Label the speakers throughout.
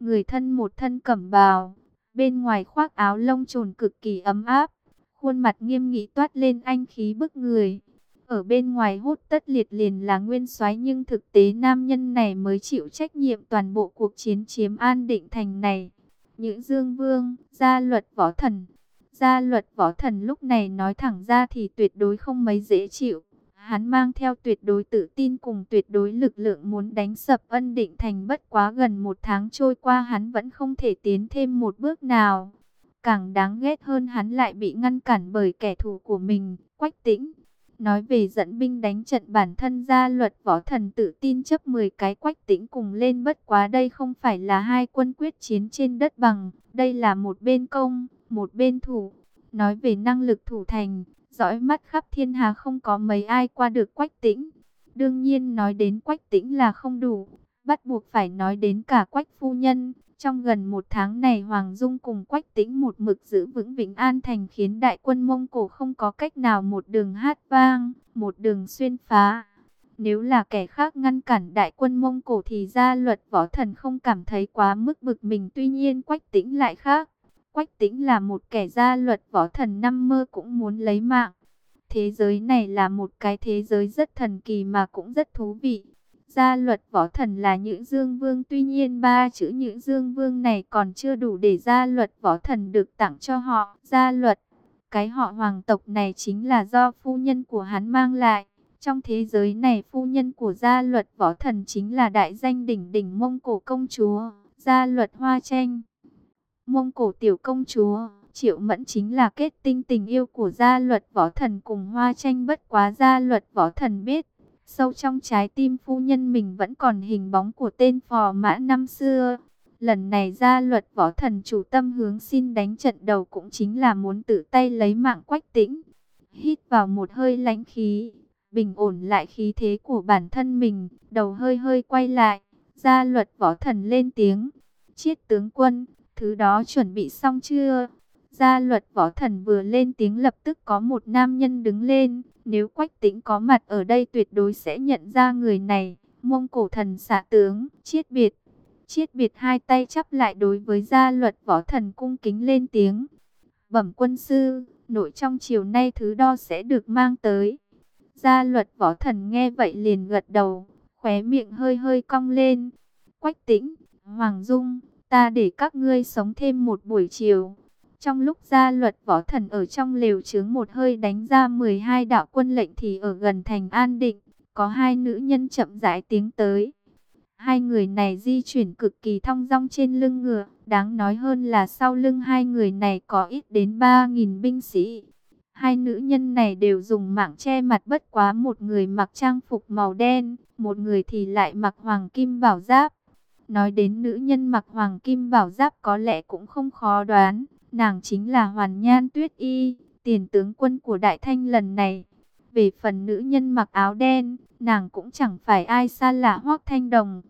Speaker 1: người thân một thân cẩm bào, bên ngoài khoác áo lông trồn cực kỳ ấm áp, khuôn mặt nghiêm nghị toát lên anh khí bức người. Ở bên ngoài hốt tất liệt liền là nguyên soái nhưng thực tế nam nhân này mới chịu trách nhiệm toàn bộ cuộc chiến chiếm an định thành này. Những dương vương, gia luật võ thần. Gia luật võ thần lúc này nói thẳng ra thì tuyệt đối không mấy dễ chịu. Hắn mang theo tuyệt đối tự tin cùng tuyệt đối lực lượng muốn đánh sập ân định thành bất quá gần một tháng trôi qua hắn vẫn không thể tiến thêm một bước nào. Càng đáng ghét hơn hắn lại bị ngăn cản bởi kẻ thù của mình, Quách Tĩnh. Nói về dẫn binh đánh trận bản thân gia luật võ thần tự tin chấp 10 cái Quách Tĩnh cùng lên bất quá đây không phải là hai quân quyết chiến trên đất bằng, đây là một bên công, một bên thủ. Nói về năng lực thủ thành, dõi mắt khắp thiên hà không có mấy ai qua được Quách Tĩnh. Đương nhiên nói đến Quách Tĩnh là không đủ, bắt buộc phải nói đến cả Quách Phu Nhân. Trong gần một tháng này Hoàng Dung cùng Quách Tĩnh một mực giữ vững Vĩnh An Thành khiến đại quân Mông Cổ không có cách nào một đường hát vang, một đường xuyên phá. Nếu là kẻ khác ngăn cản đại quân Mông Cổ thì gia luật võ thần không cảm thấy quá mức bực mình tuy nhiên Quách Tĩnh lại khác. Quách Tĩnh là một kẻ gia luật võ thần năm mơ cũng muốn lấy mạng. Thế giới này là một cái thế giới rất thần kỳ mà cũng rất thú vị. Gia luật võ thần là những dương vương tuy nhiên ba chữ những dương vương này còn chưa đủ để gia luật võ thần được tặng cho họ. Gia luật, cái họ hoàng tộc này chính là do phu nhân của hắn mang lại. Trong thế giới này phu nhân của gia luật võ thần chính là đại danh đỉnh đỉnh Mông Cổ công chúa, gia luật hoa tranh. Mông Cổ tiểu công chúa, Triệu Mẫn chính là kết tinh tình yêu của gia luật võ thần cùng hoa tranh bất quá gia luật võ thần biết. Sâu trong trái tim phu nhân mình vẫn còn hình bóng của tên phò mã năm xưa. Lần này gia luật võ thần chủ tâm hướng xin đánh trận đầu cũng chính là muốn tự tay lấy mạng quách tĩnh. Hít vào một hơi lãnh khí, bình ổn lại khí thế của bản thân mình, đầu hơi hơi quay lại. Gia luật võ thần lên tiếng, chiết tướng quân, thứ đó chuẩn bị xong chưa? Gia luật võ thần vừa lên tiếng lập tức có một nam nhân đứng lên. Nếu quách tĩnh có mặt ở đây tuyệt đối sẽ nhận ra người này. Mông cổ thần xạ tướng, chiết biệt. Chiết biệt hai tay chắp lại đối với gia luật võ thần cung kính lên tiếng. Bẩm quân sư, nội trong chiều nay thứ đo sẽ được mang tới. Gia luật võ thần nghe vậy liền gật đầu, khóe miệng hơi hơi cong lên. Quách tĩnh, Hoàng Dung, ta để các ngươi sống thêm một buổi chiều. Trong lúc gia luật võ thần ở trong lều trướng một hơi đánh ra 12 đạo quân lệnh thì ở gần thành an định, có hai nữ nhân chậm rãi tiếng tới. Hai người này di chuyển cực kỳ thong dong trên lưng ngựa, đáng nói hơn là sau lưng hai người này có ít đến 3.000 binh sĩ. Hai nữ nhân này đều dùng mạng che mặt bất quá một người mặc trang phục màu đen, một người thì lại mặc hoàng kim bảo giáp. Nói đến nữ nhân mặc hoàng kim bảo giáp có lẽ cũng không khó đoán. Nàng chính là Hoàn Nhan Tuyết Y, tiền tướng quân của Đại Thanh lần này. Về phần nữ nhân mặc áo đen, nàng cũng chẳng phải ai xa lạ Hoác Thanh Đồng.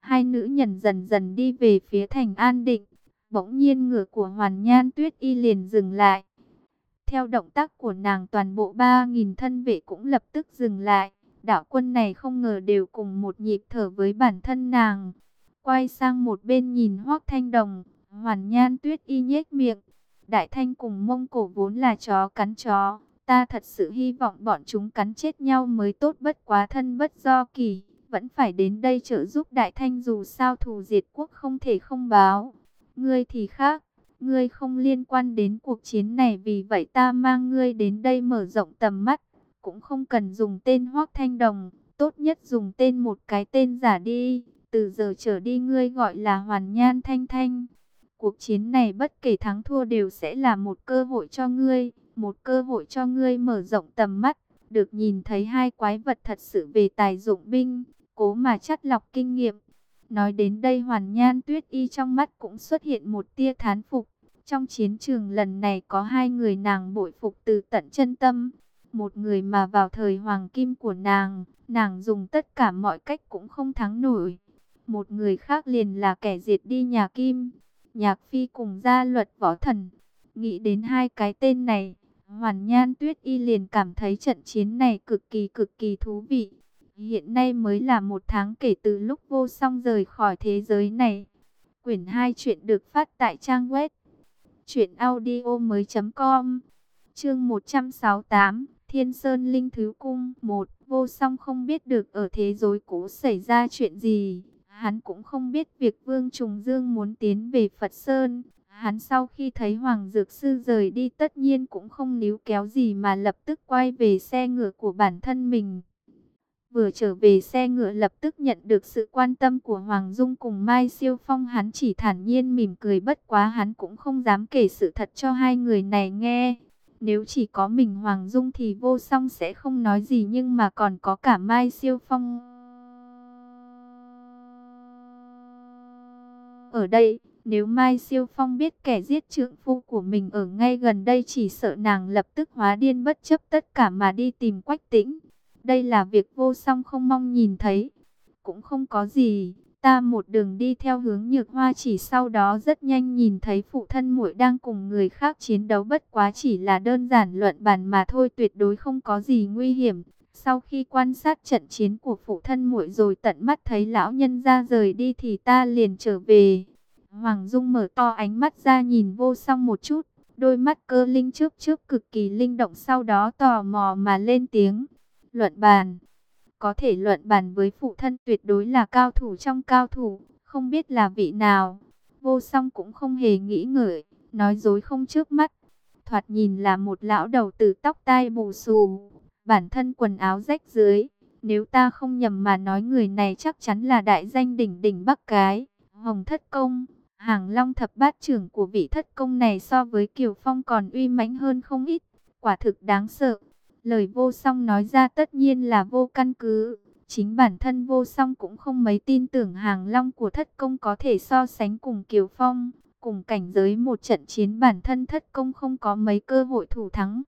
Speaker 1: Hai nữ nhân dần dần đi về phía thành An Định. Bỗng nhiên ngựa của Hoàn Nhan Tuyết Y liền dừng lại. Theo động tác của nàng toàn bộ 3.000 thân vệ cũng lập tức dừng lại. Đạo quân này không ngờ đều cùng một nhịp thở với bản thân nàng. Quay sang một bên nhìn Hoác Thanh Đồng, Hoàn Nhan Tuyết Y nhếch miệng. Đại Thanh cùng Mông Cổ vốn là chó cắn chó. Ta thật sự hy vọng bọn chúng cắn chết nhau mới tốt bất quá thân bất do kỳ. Vẫn phải đến đây trợ giúp Đại Thanh dù sao thù diệt quốc không thể không báo. Ngươi thì khác. Ngươi không liên quan đến cuộc chiến này vì vậy ta mang ngươi đến đây mở rộng tầm mắt. Cũng không cần dùng tên Hoác Thanh Đồng. Tốt nhất dùng tên một cái tên giả đi. Từ giờ trở đi ngươi gọi là Hoàn Nhan Thanh Thanh. Cuộc chiến này bất kể thắng thua đều sẽ là một cơ hội cho ngươi, một cơ hội cho ngươi mở rộng tầm mắt, được nhìn thấy hai quái vật thật sự về tài dụng binh, cố mà chắt lọc kinh nghiệm. Nói đến đây Hoàn Nhan Tuyết Y trong mắt cũng xuất hiện một tia thán phục. Trong chiến trường lần này có hai người nàng bội phục từ tận chân tâm. Một người mà vào thời hoàng kim của nàng, nàng dùng tất cả mọi cách cũng không thắng nổi. Một người khác liền là kẻ diệt đi nhà kim, Nhạc Phi cùng gia luật võ thần. Nghĩ đến hai cái tên này, Hoàn Nhan Tuyết Y liền cảm thấy trận chiến này cực kỳ cực kỳ thú vị. Hiện nay mới là một tháng kể từ lúc vô song rời khỏi thế giới này. Quyển 2 chuyện được phát tại trang web truyệnaudiomoi.com. Chương 168, Thiên Sơn Linh Thứ Cung 1. Vô Song không biết được ở thế giới cũ xảy ra chuyện gì, hắn cũng không biết việc Vương Trùng Dương muốn tiến về Phật Sơn. Hắn sau khi thấy Hoàng Dược Sư rời đi, tất nhiên cũng không níu kéo gì mà lập tức quay về xe ngựa của bản thân mình. Vừa trở về xe ngựa, lập tức nhận được sự quan tâm của Hoàng Dung cùng Mai Siêu Phong hắn chỉ thản nhiên mỉm cười, bất quá hắn cũng không dám kể sự thật cho hai người này nghe. Nếu chỉ có mình Hoàng Dung thì vô song sẽ không nói gì, nhưng mà còn có cả Mai Siêu Phong. Ở đây, nếu Mai Siêu Phong biết kẻ giết trượng phu của mình ở ngay gần đây chỉ sợ nàng lập tức hóa điên bất chấp tất cả mà đi tìm quách tĩnh. Đây là việc vô song không mong nhìn thấy. Cũng không có gì, ta một đường đi theo hướng nhược hoa chỉ sau đó rất nhanh nhìn thấy phụ thân muội đang cùng người khác chiến đấu bất quá chỉ là đơn giản luận bàn mà thôi tuyệt đối không có gì nguy hiểm. Sau khi quan sát trận chiến của phụ thân muội rồi tận mắt thấy lão nhân ra rời đi thì ta liền trở về. Hoàng Dung mở to ánh mắt ra nhìn vô song một chút, đôi mắt cơ linh trước trước cực kỳ linh động sau đó tò mò mà lên tiếng. Luận bàn, có thể luận bàn với phụ thân tuyệt đối là cao thủ trong cao thủ, không biết là vị nào. Vô song cũng không hề nghĩ ngợi, nói dối không trước mắt. Thoạt nhìn là một lão đầu tử tóc tai bù xù, bản thân quần áo rách dưới. Nếu ta không nhầm mà nói người này chắc chắn là đại danh đỉnh đỉnh Bắc Cái, Hồng Thất Công. Hàng Long thập bát trưởng của vị thất công này so với Kiều Phong còn uy mãnh hơn không ít, quả thực đáng sợ. Lời vô song nói ra tất nhiên là vô căn cứ. Chính bản thân vô song cũng không mấy tin tưởng hàng long của thất công có thể so sánh cùng Kiều Phong. Cùng cảnh giới một trận chiến bản thân thất công không có mấy cơ hội thủ thắng.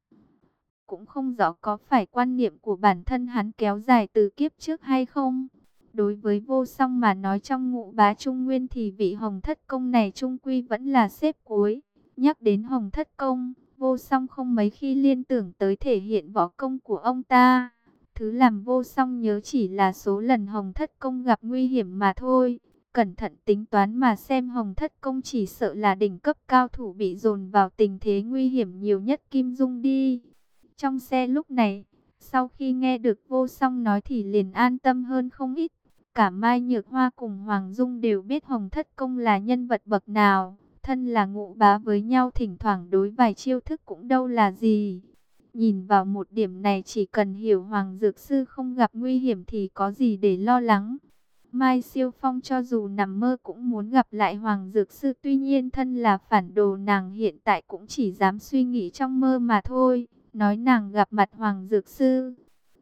Speaker 1: Cũng không rõ có phải quan niệm của bản thân hắn kéo dài từ kiếp trước hay không. Đối với vô song mà nói trong ngũ bá trung nguyên thì vị hồng thất công này trung quy vẫn là xếp cuối. Nhắc đến hồng thất công, vô song không mấy khi liên tưởng tới thể hiện võ công của ông ta. Thứ làm vô song nhớ chỉ là số lần hồng thất công gặp nguy hiểm mà thôi. Cẩn thận tính toán mà xem hồng thất công chỉ sợ là đỉnh cấp cao thủ bị dồn vào tình thế nguy hiểm nhiều nhất Kim Dung đi. Trong xe lúc này, sau khi nghe được vô song nói thì liền an tâm hơn không ít. Cả Mai Nhược Hoa cùng Hoàng Dung đều biết Hồng Thất Công là nhân vật bậc nào. Thân là ngụ bá với nhau thỉnh thoảng đối vài chiêu thức cũng đâu là gì. Nhìn vào một điểm này chỉ cần hiểu Hoàng Dược Sư không gặp nguy hiểm thì có gì để lo lắng. Mai Siêu Phong cho dù nằm mơ cũng muốn gặp lại Hoàng Dược Sư tuy nhiên thân là phản đồ nàng hiện tại cũng chỉ dám suy nghĩ trong mơ mà thôi. Nói nàng gặp mặt Hoàng Dược Sư,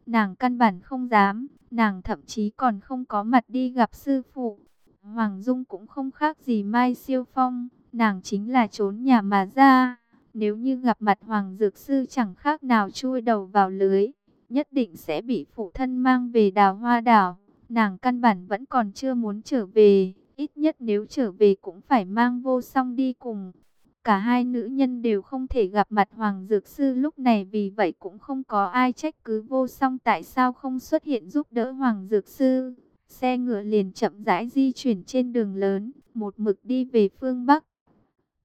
Speaker 1: nàng căn bản không dám, nàng thậm chí còn không có mặt đi gặp sư phụ. Hoàng Dung cũng không khác gì Mai Siêu Phong, nàng chính là trốn nhà mà ra. Nếu như gặp mặt Hoàng Dược Sư chẳng khác nào chui đầu vào lưới, nhất định sẽ bị phụ thân mang về đào hoa đảo. Nàng căn bản vẫn còn chưa muốn trở về, ít nhất nếu trở về cũng phải mang vô song đi cùng. Cả hai nữ nhân đều không thể gặp mặt Hoàng Dược Sư lúc này vì vậy cũng không có ai trách cứ vô song tại sao không xuất hiện giúp đỡ Hoàng Dược Sư. Xe ngựa liền chậm rãi di chuyển trên đường lớn, một mực đi về phương Bắc.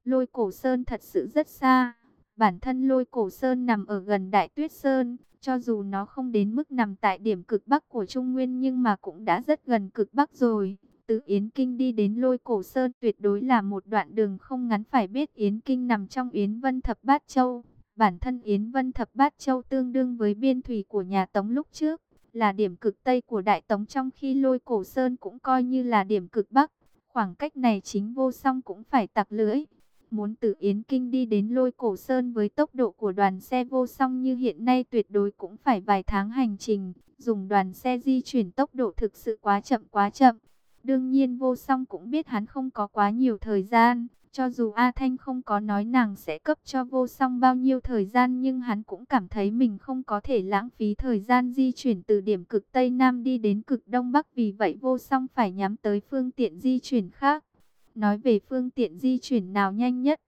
Speaker 1: Lôi cổ sơn thật sự rất xa. Bản thân lôi cổ sơn nằm ở gần Đại Tuyết Sơn, cho dù nó không đến mức nằm tại điểm cực Bắc của Trung Nguyên nhưng mà cũng đã rất gần cực Bắc rồi. Từ Yến Kinh đi đến lôi cổ sơn tuyệt đối là một đoạn đường không ngắn phải biết Yến Kinh nằm trong Yến Vân Thập Bát Châu. Bản thân Yến Vân Thập Bát Châu tương đương với biên thủy của nhà Tống lúc trước, là điểm cực Tây của Đại Tống trong khi lôi cổ sơn cũng coi như là điểm cực Bắc. Khoảng cách này chính vô song cũng phải tặc lưỡi. Muốn từ Yến Kinh đi đến lôi cổ sơn với tốc độ của đoàn xe vô song như hiện nay tuyệt đối cũng phải vài tháng hành trình. Dùng đoàn xe di chuyển tốc độ thực sự quá chậm quá chậm. Đương nhiên vô song cũng biết hắn không có quá nhiều thời gian. Cho dù A Thanh không có nói nàng sẽ cấp cho vô song bao nhiêu thời gian nhưng hắn cũng cảm thấy mình không có thể lãng phí thời gian di chuyển từ điểm cực Tây Nam đi đến cực Đông Bắc vì vậy vô song phải nhắm tới phương tiện di chuyển khác. Nói về phương tiện di chuyển nào nhanh nhất.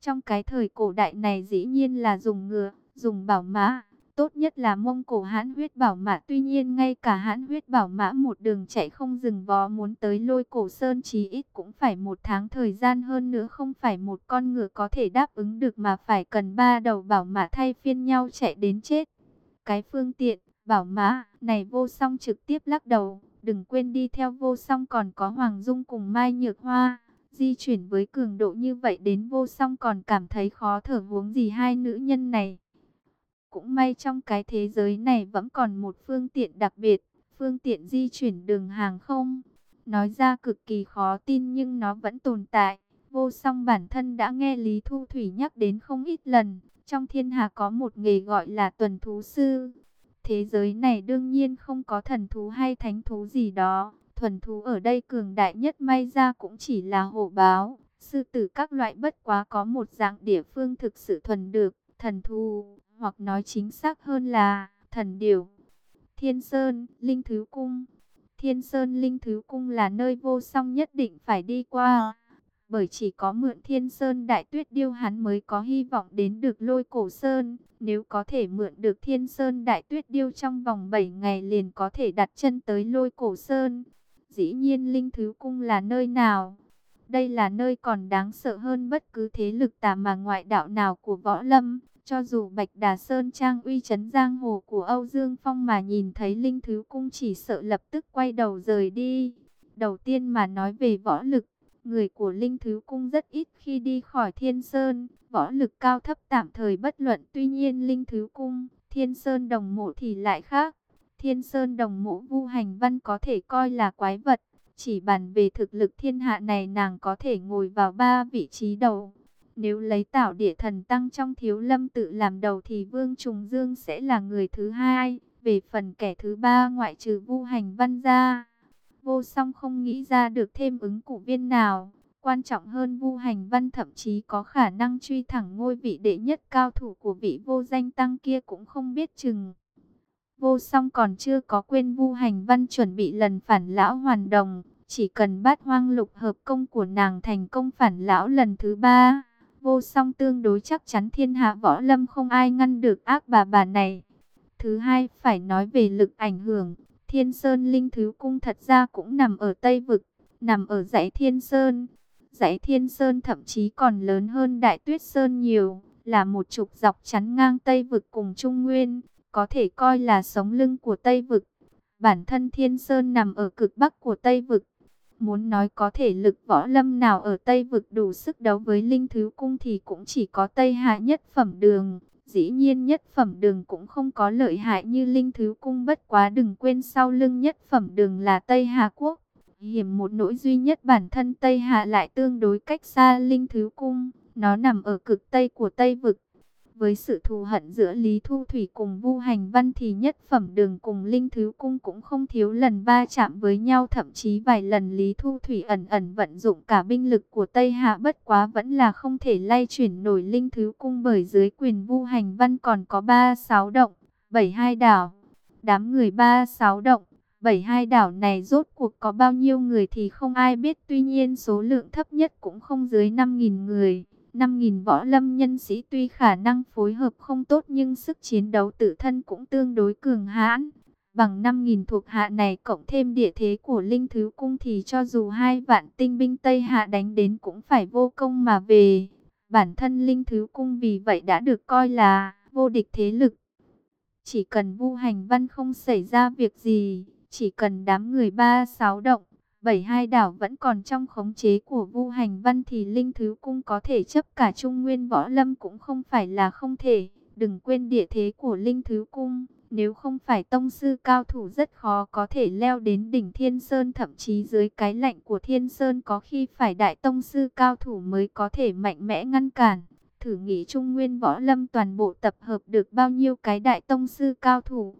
Speaker 1: Trong cái thời cổ đại này dĩ nhiên là dùng ngựa, dùng bảo mã tốt nhất là mông cổ hãn huyết bảo mã. Tuy nhiên ngay cả hãn huyết bảo mã một đường chạy không dừng vó muốn tới lôi cổ sơn chí ít cũng phải một tháng thời gian hơn nữa không phải một con ngựa có thể đáp ứng được mà phải cần ba đầu bảo mã thay phiên nhau chạy đến chết. Cái phương tiện, bảo mã này vô song trực tiếp lắc đầu, đừng quên đi theo vô song còn có Hoàng Dung cùng Mai Nhược Hoa. Di chuyển với cường độ như vậy đến vô song còn cảm thấy khó thở huống gì hai nữ nhân này. Cũng may trong cái thế giới này vẫn còn một phương tiện đặc biệt, phương tiện di chuyển đường hàng không. Nói ra cực kỳ khó tin nhưng nó vẫn tồn tại. Vô song bản thân đã nghe Lý Thu Thủy nhắc đến không ít lần. Trong thiên hạ có một nghề gọi là tuần thú sư. Thế giới này đương nhiên không có thần thú hay thánh thú gì đó. Thuần thú ở đây cường đại nhất may ra cũng chỉ là hổ báo. Sư tử các loại bất quá có một dạng địa phương thực sự thuần được. Thần thú, hoặc nói chính xác hơn là thần điểu. Thiên Sơn, Linh Thứ Cung Thiên Sơn Linh Thứ Cung là nơi vô song nhất định phải đi qua. Bởi chỉ có mượn Thiên Sơn Đại Tuyết Điêu hắn mới có hy vọng đến được lôi cổ Sơn. Nếu có thể mượn được Thiên Sơn Đại Tuyết Điêu trong vòng 7 ngày liền có thể đặt chân tới lôi cổ Sơn. Dĩ nhiên Linh Thứ Cung là nơi nào? Đây là nơi còn đáng sợ hơn bất cứ thế lực tà mà ngoại đạo nào của võ lâm. Cho dù Bạch Đà Sơn trang uy chấn giang hồ của Âu Dương Phong mà nhìn thấy Linh Thứ Cung chỉ sợ lập tức quay đầu rời đi. Đầu tiên mà nói về võ lực, người của Linh Thứ Cung rất ít khi đi khỏi Thiên Sơn. Võ lực cao thấp tạm thời bất luận tuy nhiên Linh Thứ Cung, Thiên Sơn đồng mộ thì lại khác. Thiên Sơn đồng mộ vu hành văn có thể coi là quái vật. Chỉ bàn về thực lực thiên hạ này nàng có thể ngồi vào ba vị trí đầu. Nếu lấy tạo địa thần tăng trong thiếu lâm tự làm đầu thì Vương Trùng Dương sẽ là người thứ hai. Về phần kẻ thứ ba ngoại trừ vu hành văn ra. Vô song không nghĩ ra được thêm ứng cử viên nào. Quan trọng hơn vu hành văn thậm chí có khả năng truy thẳng ngôi vị đệ nhất cao thủ của vị vô danh tăng kia cũng không biết chừng. Vô song còn chưa có quên vu hành văn chuẩn bị lần phản lão hoàn đồng. Chỉ cần bát hoang lục hợp công của nàng thành công phản lão lần thứ ba vô song tương đối chắc chắn thiên hạ võ lâm không ai ngăn được ác bà bà này. Thứ hai phải nói về lực ảnh hưởng, Thiên Sơn Linh Thứ Cung thật ra cũng nằm ở Tây Vực, nằm ở dãy Thiên Sơn. Dãy Thiên Sơn thậm chí còn lớn hơn Đại Tuyết Sơn nhiều, là một trục dọc chắn ngang Tây Vực cùng Trung Nguyên, có thể coi là sống lưng của Tây Vực. Bản thân Thiên Sơn nằm ở cực bắc của Tây Vực, Muốn nói có thể lực võ lâm nào ở Tây vực đủ sức đấu với Linh Thứ Cung thì cũng chỉ có Tây Hạ nhất phẩm đường. Dĩ nhiên nhất phẩm đường cũng không có lợi hại như Linh Thứ Cung, bất quá đừng quên sau lưng nhất phẩm đường là Tây Hà Quốc. Hiểm một nỗi duy nhất bản thân Tây Hạ lại tương đối cách xa Linh Thứ Cung. Nó nằm ở cực Tây của Tây Vực. Với sự thù hận giữa Lý Thu Thủy cùng Vu Hành Văn thì nhất phẩm đường cùng Linh Thứ Cung cũng không thiếu lần va chạm với nhau thậm chí vài lần Lý Thu Thủy ẩn ẩn vận dụng cả binh lực của Tây Hạ bất quá vẫn là không thể lay chuyển nổi Linh Thứ Cung bởi dưới quyền Vu Hành Văn còn có 36 động, 72 đảo. Đám người 36 động, 72 đảo này rốt cuộc có bao nhiêu người thì không ai biết tuy nhiên số lượng thấp nhất cũng không dưới 5.000 người. 5.000 võ lâm nhân sĩ tuy khả năng phối hợp không tốt nhưng sức chiến đấu tự thân cũng tương đối cường hãn. Bằng 5.000 thuộc hạ này cộng thêm địa thế của Linh Thứ Cung thì cho dù hai vạn tinh binh Tây Hạ đánh đến cũng phải vô công mà về. Bản thân Linh Thứ Cung vì vậy đã được coi là vô địch thế lực. Chỉ cần vu hành văn không xảy ra việc gì, chỉ cần đám người ba sáu động, bảy hai đảo vẫn còn trong khống chế của Vu Hành Văn thì Linh Thứ Cung có thể chấp cả Trung Nguyên Võ Lâm cũng không phải là không thể. Đừng quên địa thế của Linh Thứ Cung, nếu không phải tông sư cao thủ rất khó có thể leo đến đỉnh Thiên Sơn thậm chí dưới cái lạnh của Thiên Sơn có khi phải đại tông sư cao thủ mới có thể mạnh mẽ ngăn cản. Thử nghĩ Trung Nguyên Võ Lâm toàn bộ tập hợp được bao nhiêu cái đại tông sư cao thủ.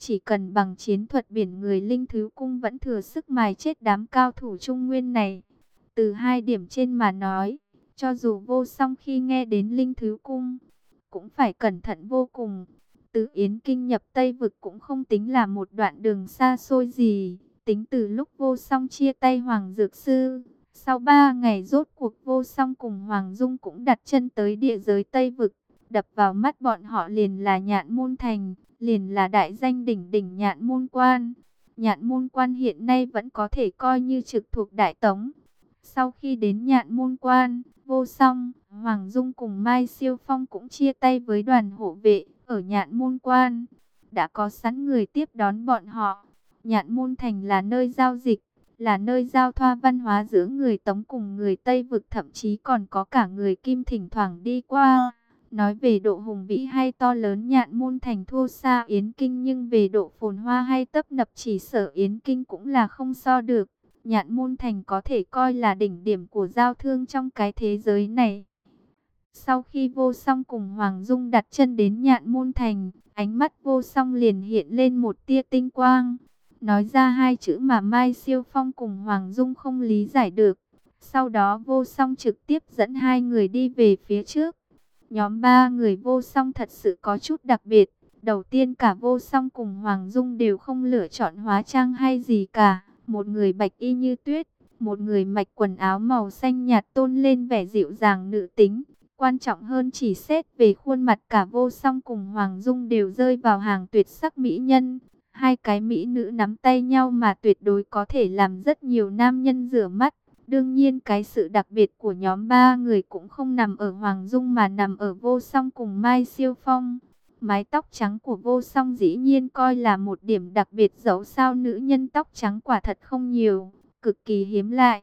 Speaker 1: Chỉ cần bằng chiến thuật biển người linh thứ cung vẫn thừa sức mài chết đám cao thủ trung nguyên này. Từ hai điểm trên mà nói, cho dù vô song khi nghe đến linh thứ cung, cũng phải cẩn thận vô cùng. Từ Yến Kinh nhập Tây Vực cũng không tính là một đoạn đường xa xôi gì. Tính từ lúc vô song chia tay Hoàng Dược Sư. Sau ba ngày rốt cuộc vô song cùng Hoàng Dung cũng đặt chân tới địa giới Tây Vực. Đập vào mắt bọn họ liền là nhạn môn thành, liền là đại danh đỉnh đỉnh nhạn môn quan. Nhạn môn quan hiện nay vẫn có thể coi như trực thuộc đại tống. Sau khi đến nhạn môn quan, vô song, Hoàng Dung cùng Mai Siêu Phong cũng chia tay với đoàn hộ vệ ở nhạn môn quan. Đã có sẵn người tiếp đón bọn họ. Nhạn môn thành là nơi giao dịch, là nơi giao thoa văn hóa giữa người Tống cùng người Tây vực thậm chí còn có cả người Kim thỉnh thoảng đi qua. Nói về độ hùng vĩ hay to lớn nhạn môn thành thua xa Yến Kinh nhưng về độ phồn hoa hay tấp nập chỉ sở Yến Kinh cũng là không so được. Nhạn môn thành có thể coi là đỉnh điểm của giao thương trong cái thế giới này. Sau khi vô song cùng Hoàng Dung đặt chân đến nhạn môn thành, ánh mắt vô song liền hiện lên một tia tinh quang. Nói ra hai chữ mà Mai Siêu Phong cùng Hoàng Dung không lý giải được. Sau đó vô song trực tiếp dẫn hai người đi về phía trước. Nhóm ba người vô song thật sự có chút đặc biệt. Đầu tiên cả vô song cùng Hoàng Dung đều không lựa chọn hóa trang hay gì cả. Một người bạch y như tuyết, một người mạch quần áo màu xanh nhạt tôn lên vẻ dịu dàng nữ tính. Quan trọng hơn chỉ xét về khuôn mặt cả vô song cùng Hoàng Dung đều rơi vào hàng tuyệt sắc mỹ nhân. Hai cái mỹ nữ nắm tay nhau mà tuyệt đối có thể làm rất nhiều nam nhân rửa mắt. Đương nhiên cái sự đặc biệt của nhóm ba người cũng không nằm ở Hoàng Dung mà nằm ở vô song cùng Mai Siêu Phong. Mái tóc trắng của vô song dĩ nhiên coi là một điểm đặc biệt dẫu sao nữ nhân tóc trắng quả thật không nhiều, cực kỳ hiếm lại.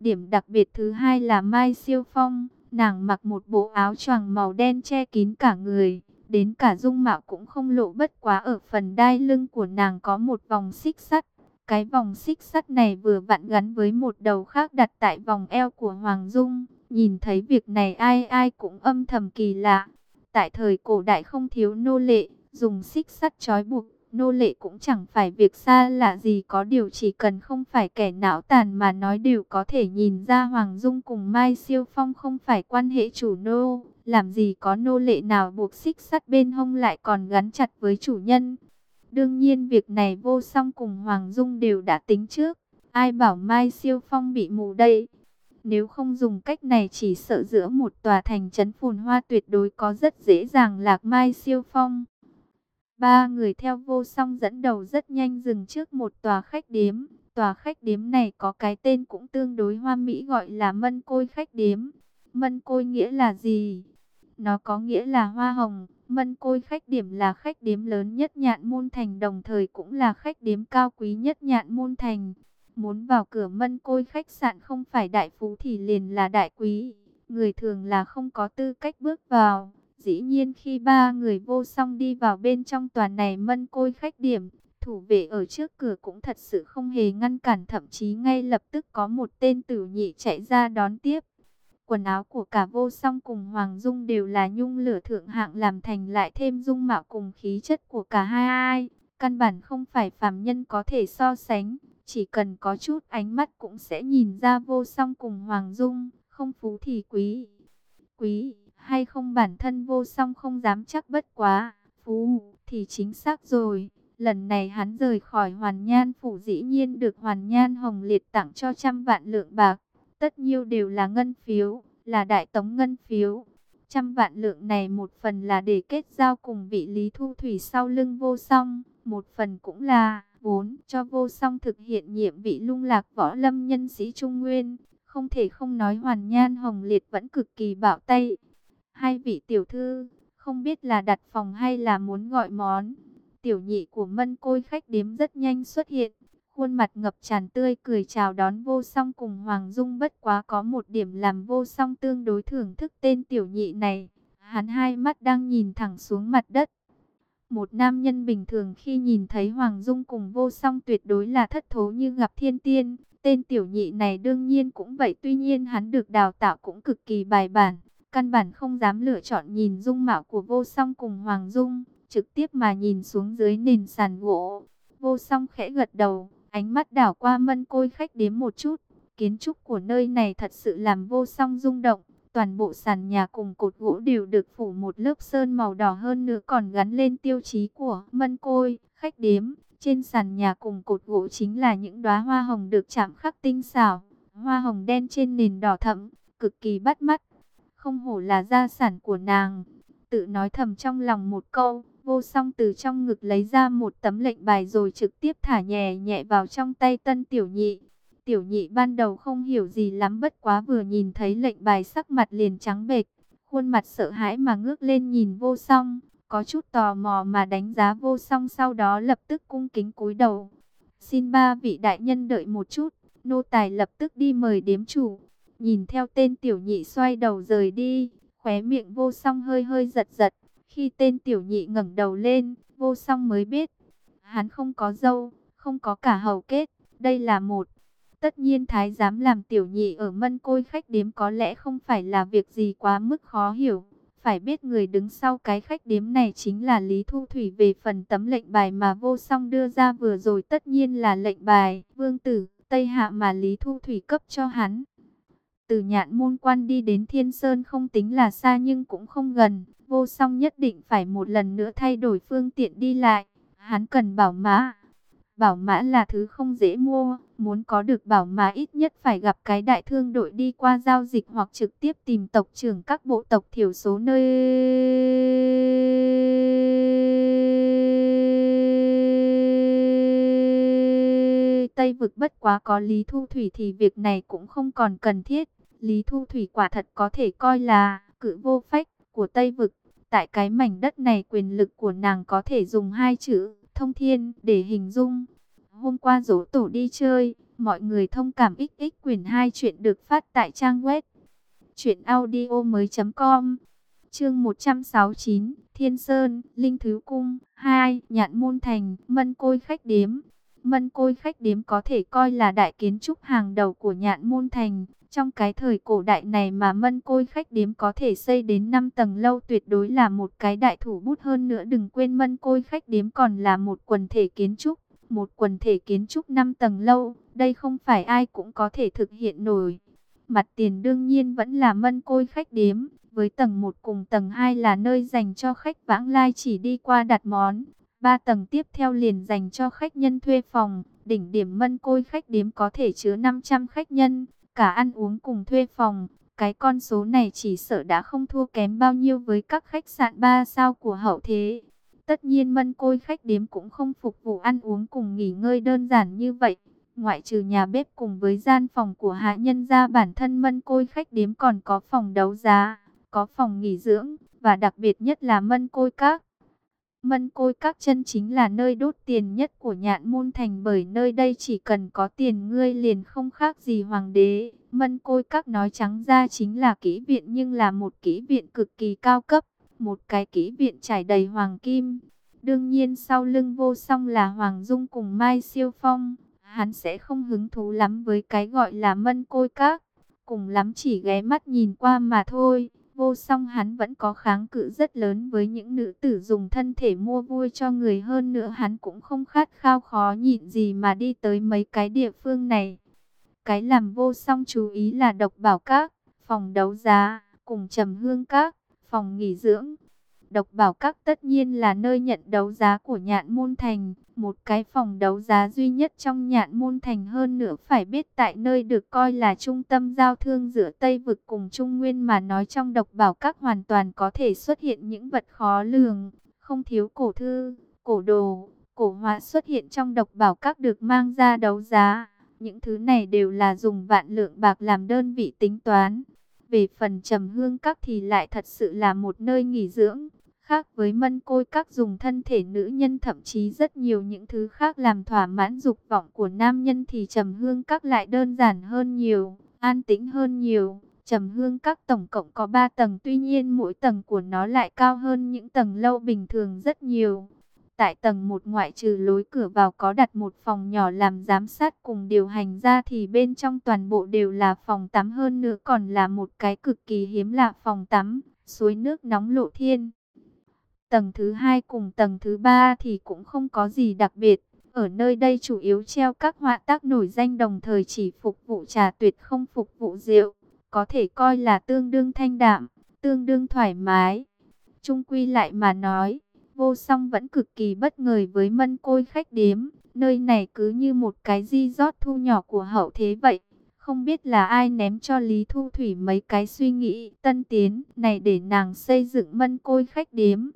Speaker 1: Điểm đặc biệt thứ hai là Mai Siêu Phong, nàng mặc một bộ áo choàng màu đen che kín cả người, đến cả dung mạo cũng không lộ bất quá ở phần đai lưng của nàng có một vòng xích sắt. Cái vòng xích sắt này vừa vặn gắn với một đầu khác đặt tại vòng eo của Hoàng Dung. Nhìn thấy việc này ai ai cũng âm thầm kỳ lạ. Tại thời cổ đại không thiếu nô lệ, dùng xích sắt trói buộc, nô lệ cũng chẳng phải việc xa lạ gì có điều chỉ cần không phải kẻ não tàn mà nói đều có thể nhìn ra Hoàng Dung cùng Mai Siêu Phong không phải quan hệ chủ nô, làm gì có nô lệ nào buộc xích sắt bên hông lại còn gắn chặt với chủ nhân. Đương nhiên việc này vô song cùng Hoàng Dung đều đã tính trước, ai bảo Mai Siêu Phong bị mù đây. Nếu không dùng cách này chỉ sợ giữa một tòa thành trấn phồn hoa tuyệt đối có rất dễ dàng lạc mai siêu phong. Ba người theo vô song dẫn đầu rất nhanh dừng trước một tòa khách điếm. Tòa khách điếm này có cái tên cũng tương đối hoa mỹ gọi là mân côi khách điếm. Mân côi nghĩa là gì? Nó có nghĩa là hoa hồng. Mân côi khách điểm là khách điếm lớn nhất nhạn môn thành đồng thời cũng là khách điếm cao quý nhất nhạn môn thành. Muốn vào cửa mân côi khách sạn không phải đại phú thì liền là đại quý. Người thường là không có tư cách bước vào. Dĩ nhiên khi ba người vô song đi vào bên trong tòa này mân côi khách điểm, thủ vệ ở trước cửa cũng thật sự không hề ngăn cản thậm chí ngay lập tức có một tên tử nhị chạy ra đón tiếp. Quần áo của cả vô song cùng Hoàng Dung đều là nhung lửa thượng hạng làm thành lại thêm dung mạo cùng khí chất của cả hai ai. Căn bản không phải phàm nhân có thể so sánh. Chỉ cần có chút ánh mắt cũng sẽ nhìn ra vô song cùng Hoàng Dung, không phú thì quý. Quý, hay không bản thân vô song không dám chắc bất quá, phú thì chính xác rồi. Lần này hắn rời khỏi Hoàn Nhan phủ dĩ nhiên được Hoàn Nhan Hồng Liệt tặng cho trăm vạn lượng bạc. Tất nhiêu đều là ngân phiếu, là đại tống ngân phiếu. Trăm vạn lượng này một phần là để kết giao cùng vị Lý Thu Thủy sau lưng vô song, một phần cũng là vốn cho vô song thực hiện nhiệm vị lung lạc võ lâm nhân sĩ Trung Nguyên. Không thể không nói hoàn nhan hồng liệt vẫn cực kỳ bạo tay. Hai vị tiểu thư, không biết là đặt phòng hay là muốn gọi món. Tiểu nhị của mân côi khách điếm rất nhanh xuất hiện. Khuôn mặt ngập tràn tươi cười chào đón vô song cùng Hoàng Dung bất quá có một điểm làm vô song tương đối thưởng thức tên tiểu nhị này. Hắn hai mắt đang nhìn thẳng xuống mặt đất. Một nam nhân bình thường khi nhìn thấy Hoàng Dung cùng vô song tuyệt đối là thất thố như gặp thiên tiên. Tên tiểu nhị này đương nhiên cũng vậy tuy nhiên hắn được đào tạo cũng cực kỳ bài bản. Căn bản không dám lựa chọn nhìn dung mạo của vô song cùng Hoàng Dung, trực tiếp mà nhìn xuống dưới nền sàn gỗ. Vô song khẽ gật đầu, ánh mắt đảo qua mân côi khách đến một chút. Kiến trúc của nơi này thật sự làm vô song rung động. Toàn bộ sàn nhà cùng cột gỗ đều được phủ một lớp sơn màu đỏ hơn nữa còn gắn lên tiêu chí của mân côi, khách điếm. Trên sàn nhà cùng cột gỗ chính là những đóa hoa hồng được chạm khắc tinh xảo. Hoa hồng đen trên nền đỏ thẫm, cực kỳ bắt mắt. Không hổ là gia sản của nàng. tự nói thầm trong lòng một câu. Vô song từ trong ngực lấy ra một tấm lệnh bài rồi trực tiếp thả nhẹ nhẹ vào trong tay tân tiểu nhị. Tiểu nhị ban đầu không hiểu gì lắm, bất quá vừa nhìn thấy lệnh bài sắc mặt liền trắng bệch. Khuôn mặt sợ hãi mà ngước lên nhìn vô song. Có chút tò mò mà đánh giá vô song sau đó lập tức cung kính cúi đầu. Xin ba vị đại nhân đợi một chút. Nô tài lập tức đi mời đếm chủ. Nhìn theo tên tiểu nhị xoay đầu rời đi. Khóe miệng vô song hơi hơi giật giật. Khi tên tiểu nhị ngẩng đầu lên, vô song mới biết. Hắn không có dâu, không có cả hầu kết. Đây là một. Tất nhiên thái giám làm tiểu nhị ở mân côi khách điếm có lẽ không phải là việc gì quá mức khó hiểu. Phải biết người đứng sau cái khách điếm này chính là Lý Thu Thủy về phần tấm lệnh bài mà vô song đưa ra vừa rồi tất nhiên là lệnh bài vương tử Tây Hạ mà Lý Thu Thủy cấp cho hắn. Từ nhạn môn quan đi đến Thiên Sơn không tính là xa nhưng cũng không gần. Vô song nhất định phải một lần nữa thay đổi phương tiện đi lại. Hắn cần bảo mã. Bảo mã là thứ không dễ mua. Muốn có được bảo mã ít nhất phải gặp cái đại thương đội đi qua giao dịch hoặc trực tiếp tìm tộc trưởng các bộ tộc thiểu số nơi... Tây vực bất quá có Lý Thu Thủy thì việc này cũng không còn cần thiết. Lý Thu Thủy quả thật có thể coi là cự vô phách của Tây vực. Tại cái mảnh đất này quyền lực của nàng có thể dùng hai chữ thông thiên để hình dung. Hôm qua dỗ tổ đi chơi, mọi người thông cảm xx quyền hai chuyện được phát tại trang web audio mới com Chương 169, Thiên Sơn, Linh Thứ Cung, 2, Nhạn Môn Thành, Mân Côi Khách Điếm. Mân Côi Khách Điếm có thể coi là đại kiến trúc hàng đầu của Nhạn Môn Thành. Trong cái thời cổ đại này mà Mân Côi Khách Điếm có thể xây đến 5 tầng lâu tuyệt đối là một cái đại thủ bút hơn nữa. Đừng quên Mân Côi Khách Điếm còn là một quần thể kiến trúc. Một quần thể kiến trúc 5 tầng lâu, đây không phải ai cũng có thể thực hiện nổi. Mặt tiền đương nhiên vẫn là Mân Côi Khách Điếm với tầng 1 cùng tầng 2 là nơi dành cho khách vãng lai chỉ đi qua đặt món. Ba tầng tiếp theo liền dành cho khách nhân thuê phòng. Đỉnh điểm mân côi khách điếm có thể chứa 500 khách nhân, cả ăn uống cùng thuê phòng. Cái con số này chỉ sợ đã không thua kém bao nhiêu với các khách sạn 3 sao của hậu thế. Tất nhiên mân côi khách điếm cũng không phục vụ ăn uống cùng nghỉ ngơi đơn giản như vậy. Ngoại trừ nhà bếp cùng với gian phòng của hạ nhân ra bản thân mân côi khách điếm còn có phòng đấu giá có phòng nghỉ dưỡng, và đặc biệt nhất là mân côi các. Mân côi các chân chính là nơi đốt tiền nhất của nhạn môn thành bởi nơi đây chỉ cần có tiền ngươi liền không khác gì hoàng đế. Mân côi các nói trắng ra chính là kỹ viện nhưng là một kỹ viện cực kỳ cao cấp, một cái kỹ viện trải đầy hoàng kim. Đương nhiên sau lưng vô song là Hoàng Dung cùng Mai Siêu Phong, hắn sẽ không hứng thú lắm với cái gọi là mân côi các, cùng lắm chỉ ghé mắt nhìn qua mà thôi. Vô song hắn vẫn có kháng cự rất lớn với những nữ tử dùng thân thể mua vui cho người hơn nữa hắn cũng không khát khao khó nhịn gì mà đi tới mấy cái địa phương này. Cái làm vô song chú ý là độc bảo các, phòng đấu giá, cùng trầm hương các, phòng nghỉ dưỡng. Độc bảo các tất nhiên là nơi nhận đấu giá của nhạn môn thành, một cái phòng đấu giá duy nhất trong nhạn môn thành hơn nữa phải biết tại nơi được coi là trung tâm giao thương giữa Tây Vực cùng Trung Nguyên mà nói trong độc bảo các hoàn toàn có thể xuất hiện những vật khó lường, không thiếu cổ thư, cổ đồ, cổ họa xuất hiện trong độc bảo các được mang ra đấu giá. Những thứ này đều là dùng vạn lượng bạc làm đơn vị tính toán. Về phần trầm hương các thì lại thật sự là một nơi nghỉ dưỡng, Khác với mân côi các dùng thân thể nữ nhân thậm chí rất nhiều những thứ khác làm thỏa mãn dục vọng của nam nhân thì trầm hương các lại đơn giản hơn nhiều, an tĩnh hơn nhiều. Trầm hương các tổng cộng có 3 tầng tuy nhiên mỗi tầng của nó lại cao hơn những tầng lâu bình thường rất nhiều. Tại tầng 1 ngoại trừ lối cửa vào có đặt một phòng nhỏ làm giám sát cùng điều hành ra thì bên trong toàn bộ đều là phòng tắm hơn nữa còn là một cái cực kỳ hiếm lạ phòng tắm, suối nước nóng lộ thiên. Tầng thứ hai cùng tầng thứ ba thì cũng không có gì đặc biệt. Ở nơi đây chủ yếu treo các họa tác nổi danh đồng thời chỉ phục vụ trà tuyệt không phục vụ rượu. Có thể coi là tương đương thanh đạm, tương đương thoải mái. Trung quy lại mà nói, vô song vẫn cực kỳ bất ngờ với mân côi khách điếm. Nơi này cứ như một cái di rót thu nhỏ của hậu thế vậy. Không biết là ai ném cho Lý Thu Thủy mấy cái suy nghĩ tân tiến này để nàng xây dựng mân côi khách điếm.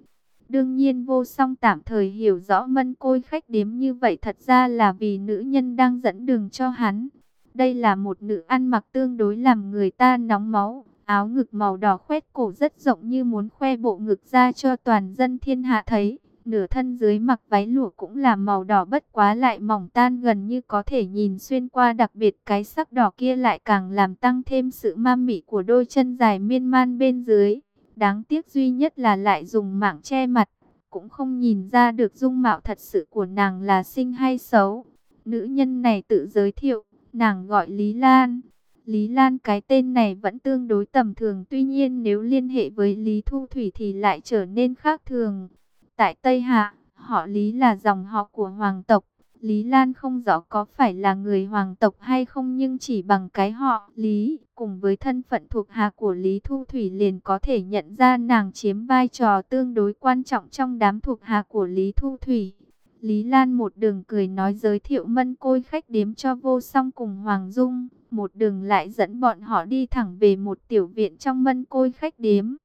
Speaker 1: Đương nhiên vô song tạm thời hiểu rõ mân côi khách điếm như vậy thật ra là vì nữ nhân đang dẫn đường cho hắn. Đây là một nữ ăn mặc tương đối làm người ta nóng máu, áo ngực màu đỏ khoét cổ rất rộng như muốn khoe bộ ngực ra cho toàn dân thiên hạ thấy. Nửa thân dưới mặc váy lụa cũng là màu đỏ bất quá lại mỏng tan gần như có thể nhìn xuyên qua đặc biệt cái sắc đỏ kia lại càng làm tăng thêm sự ma mị của đôi chân dài miên man bên dưới. Đáng tiếc duy nhất là lại dùng mạng che mặt, cũng không nhìn ra được dung mạo thật sự của nàng là xinh hay xấu. Nữ nhân này tự giới thiệu, nàng gọi Lý Lan. Lý Lan cái tên này vẫn tương đối tầm thường tuy nhiên nếu liên hệ với Lý Thu Thủy thì lại trở nên khác thường. Tại Tây Hạ, họ Lý là dòng họ của hoàng tộc. Lý Lan không rõ có phải là người hoàng tộc hay không nhưng chỉ bằng cái họ Lý cùng với thân phận thuộc hạ của Lý Thu Thủy liền có thể nhận ra nàng chiếm vai trò tương đối quan trọng trong đám thuộc hạ của Lý Thu Thủy. Lý Lan một đường cười nói giới thiệu mân côi khách điếm cho vô song cùng Hoàng Dung, một đường lại dẫn bọn họ đi thẳng về một tiểu viện trong mân côi khách điếm.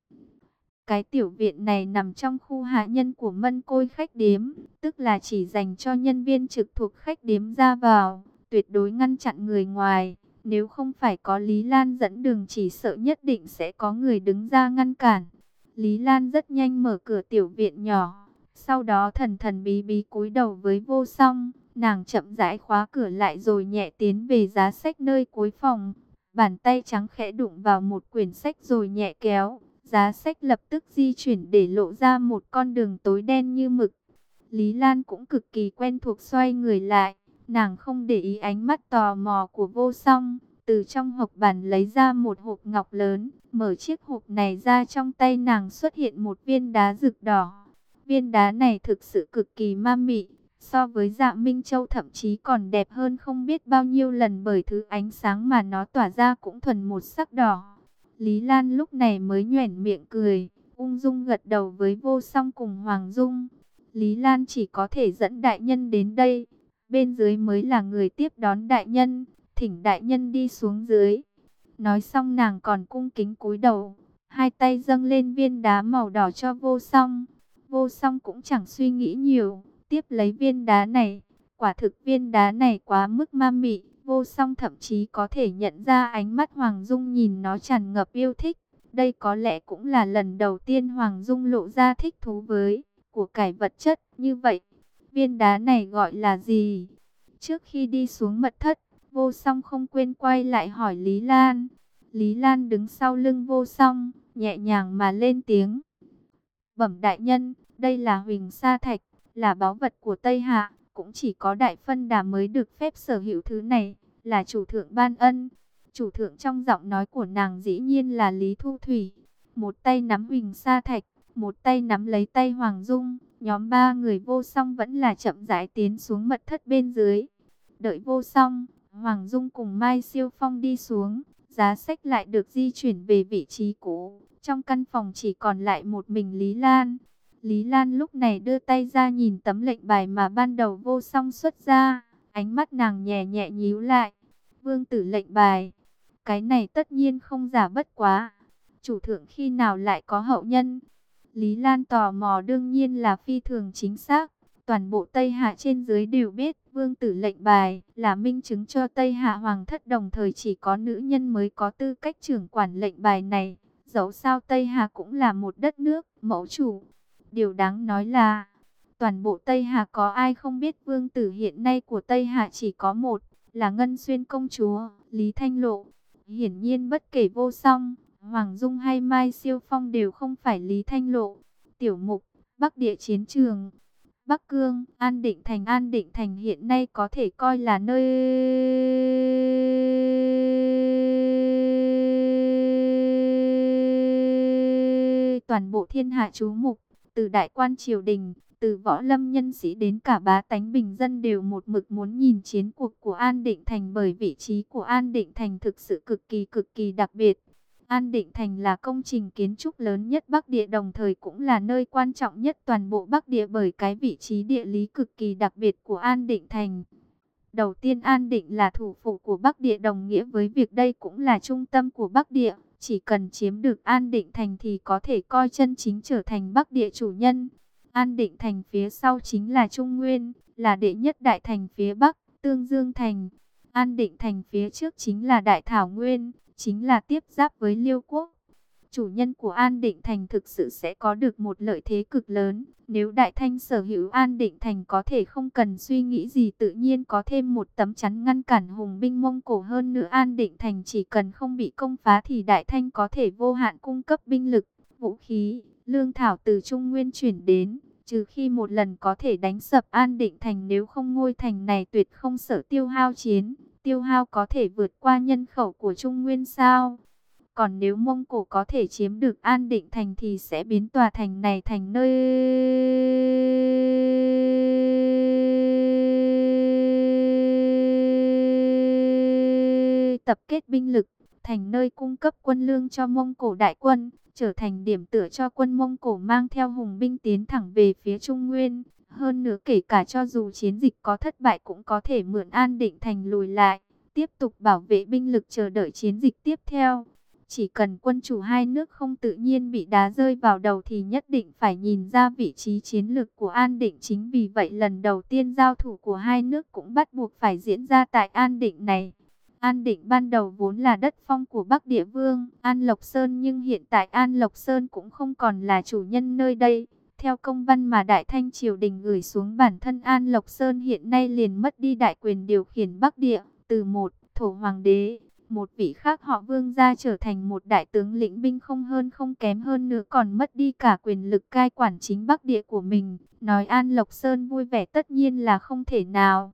Speaker 1: Cái tiểu viện này nằm trong khu hạ nhân của mân côi khách điếm, tức là chỉ dành cho nhân viên trực thuộc khách điếm ra vào, tuyệt đối ngăn chặn người ngoài. Nếu không phải có Lý Lan dẫn đường chỉ sợ nhất định sẽ có người đứng ra ngăn cản. Lý Lan rất nhanh mở cửa tiểu viện nhỏ, sau đó thần thần bí bí cúi đầu với vô song. Nàng chậm rãi khóa cửa lại rồi nhẹ tiến về giá sách nơi cuối phòng. Bàn tay trắng khẽ đụng vào một quyển sách rồi nhẹ kéo. Giá sách lập tức di chuyển để lộ ra một con đường tối đen như mực. Lý Lan cũng cực kỳ quen thuộc xoay người lại. Nàng không để ý ánh mắt tò mò của vô song. Từ trong hộp bàn lấy ra một hộp ngọc lớn. Mở chiếc hộp này ra trong tay nàng xuất hiện một viên đá rực đỏ. Viên đá này thực sự cực kỳ ma mị. So với dạ Minh Châu thậm chí còn đẹp hơn không biết bao nhiêu lần bởi thứ ánh sáng mà nó tỏa ra cũng thuần một sắc đỏ. Lý Lan lúc này mới nhoẻn miệng cười, ung dung gật đầu với vô song cùng Hoàng Dung. Lý Lan chỉ có thể dẫn đại nhân đến đây, bên dưới mới là người tiếp đón đại nhân, thỉnh đại nhân đi xuống dưới. Nói xong nàng còn cung kính cúi đầu, hai tay dâng lên viên đá màu đỏ cho vô song. Vô song cũng chẳng suy nghĩ nhiều, tiếp lấy viên đá này. Quả thực viên đá này quá mức ma mị, vô song thậm chí có thể nhận ra ánh mắt Hoàng Dung nhìn nó tràn ngập yêu thích. Đây có lẽ cũng là lần đầu tiên Hoàng Dung lộ ra thích thú với của cải vật chất như vậy. Viên đá này gọi là gì? Trước khi đi xuống mật thất, vô song không quên quay lại hỏi Lý Lan. Lý Lan đứng sau lưng vô song, nhẹ nhàng mà lên tiếng. Bẩm đại nhân, đây là huỳnh sa thạch, là báu vật của Tây Hạ, cũng chỉ có đại phân đà mới được phép sở hữu thứ này, là chủ thượng ban ân. Chủ thượng trong giọng nói của nàng dĩ nhiên là Lý Thu Thủy. Một tay nắm huỳnh sa thạch, một tay nắm lấy tay Hoàng Dung. Nhóm ba người vô song vẫn là chậm rãi tiến xuống mật thất bên dưới. Đợi vô song, Hoàng Dung cùng Mai Siêu Phong đi xuống. Giá sách lại được di chuyển về vị trí cũ. Trong căn phòng chỉ còn lại một mình Lý Lan. Lý Lan lúc này đưa tay ra nhìn tấm lệnh bài mà ban đầu vô song xuất ra. Ánh mắt nàng nhẹ nhẹ nhíu lại. Vương tử lệnh bài. Cái này tất nhiên không giả bất quá. Chủ thượng khi nào lại có hậu nhân. Lý Lan tò mò đương nhiên là phi thường chính xác. Toàn bộ Tây Hạ trên dưới đều biết vương tử lệnh bài là minh chứng cho Tây Hạ Hoàng thất đồng thời chỉ có nữ nhân mới có tư cách trưởng quản lệnh bài này. Dẫu sao Tây Hạ cũng là một đất nước, mẫu chủ Điều đáng nói là, toàn bộ Tây Hà có ai không biết vương tử hiện nay của Tây Hà chỉ có một, là Ngân Xuyên Công Chúa, Lý Thanh Lộ. Hiển nhiên bất kể vô song, Hoàng Dung hay Mai Siêu Phong đều không phải Lý Thanh Lộ. Tiểu mục, Bắc địa chiến trường, Bắc Cương, An Định Thành An Định Thành hiện nay có thể coi là nơi... Toàn bộ thiên hạ chú mục từ đại quan triều đình, từ võ lâm nhân sĩ đến cả bá tánh bình dân đều một mực muốn nhìn chiến cuộc của An Định Thành bởi vị trí của An Định Thành thực sự cực kỳ cực kỳ đặc biệt. An Định Thành là công trình kiến trúc lớn nhất Bắc Địa đồng thời cũng là nơi quan trọng nhất toàn bộ Bắc Địa bởi cái vị trí địa lý cực kỳ đặc biệt của An Định Thành. Đầu tiên An Định là thủ phủ của Bắc Địa đồng nghĩa với việc đây cũng là trung tâm của Bắc Địa. Chỉ cần chiếm được An Định Thành thì có thể coi chân chính trở thành Bắc Địa chủ nhân. An Định Thành phía sau chính là Trung Nguyên, là đệ nhất đại thành phía Bắc, Tương Dương Thành. An Định Thành phía trước chính là Đại Thảo Nguyên, chính là tiếp giáp với Liêu Quốc chủ nhân của An Định Thành thực sự sẽ có được một lợi thế cực lớn. Nếu Đại Thanh sở hữu An Định Thành có thể không cần suy nghĩ gì tự nhiên có thêm một tấm chắn ngăn cản hùng binh Mông Cổ hơn nữa An Định Thành chỉ cần không bị công phá thì Đại Thanh có thể vô hạn cung cấp binh lực, vũ khí, lương thảo từ Trung Nguyên chuyển đến. Trừ khi một lần có thể đánh sập An Định Thành nếu không ngôi thành này tuyệt không sợ tiêu hao chiến. Tiêu hao có thể vượt qua nhân khẩu của Trung Nguyên sao? Còn nếu Mông Cổ có thể chiếm được An Định Thành thì sẽ biến tòa thành này thành nơi tập kết binh lực, thành nơi cung cấp quân lương cho Mông Cổ đại quân, trở thành điểm tựa cho quân Mông Cổ mang theo hùng binh tiến thẳng về phía Trung Nguyên. Hơn nữa kể cả cho dù chiến dịch có thất bại cũng có thể mượn An Định Thành lùi lại, tiếp tục bảo vệ binh lực chờ đợi chiến dịch tiếp theo. Chỉ cần quân chủ hai nước không tự nhiên bị đá rơi vào đầu thì nhất định phải nhìn ra vị trí chiến lược của An Định. Chính vì vậy lần đầu tiên giao thủ của hai nước cũng bắt buộc phải diễn ra tại An Định này. An Định ban đầu vốn là đất phong của Bắc Địa Vương, An Lộc Sơn nhưng hiện tại An Lộc Sơn cũng không còn là chủ nhân nơi đây. Theo công văn mà Đại Thanh Triều Đình gửi xuống bản thân An Lộc Sơn hiện nay liền mất đi đại quyền điều khiển Bắc Địa, từ một thổ hoàng đế một vị khác họ vương gia trở thành một đại tướng lĩnh binh không hơn không kém hơn nữa còn mất đi cả quyền lực cai quản chính bắc địa của mình. Nói An Lộc Sơn vui vẻ tất nhiên là không thể nào.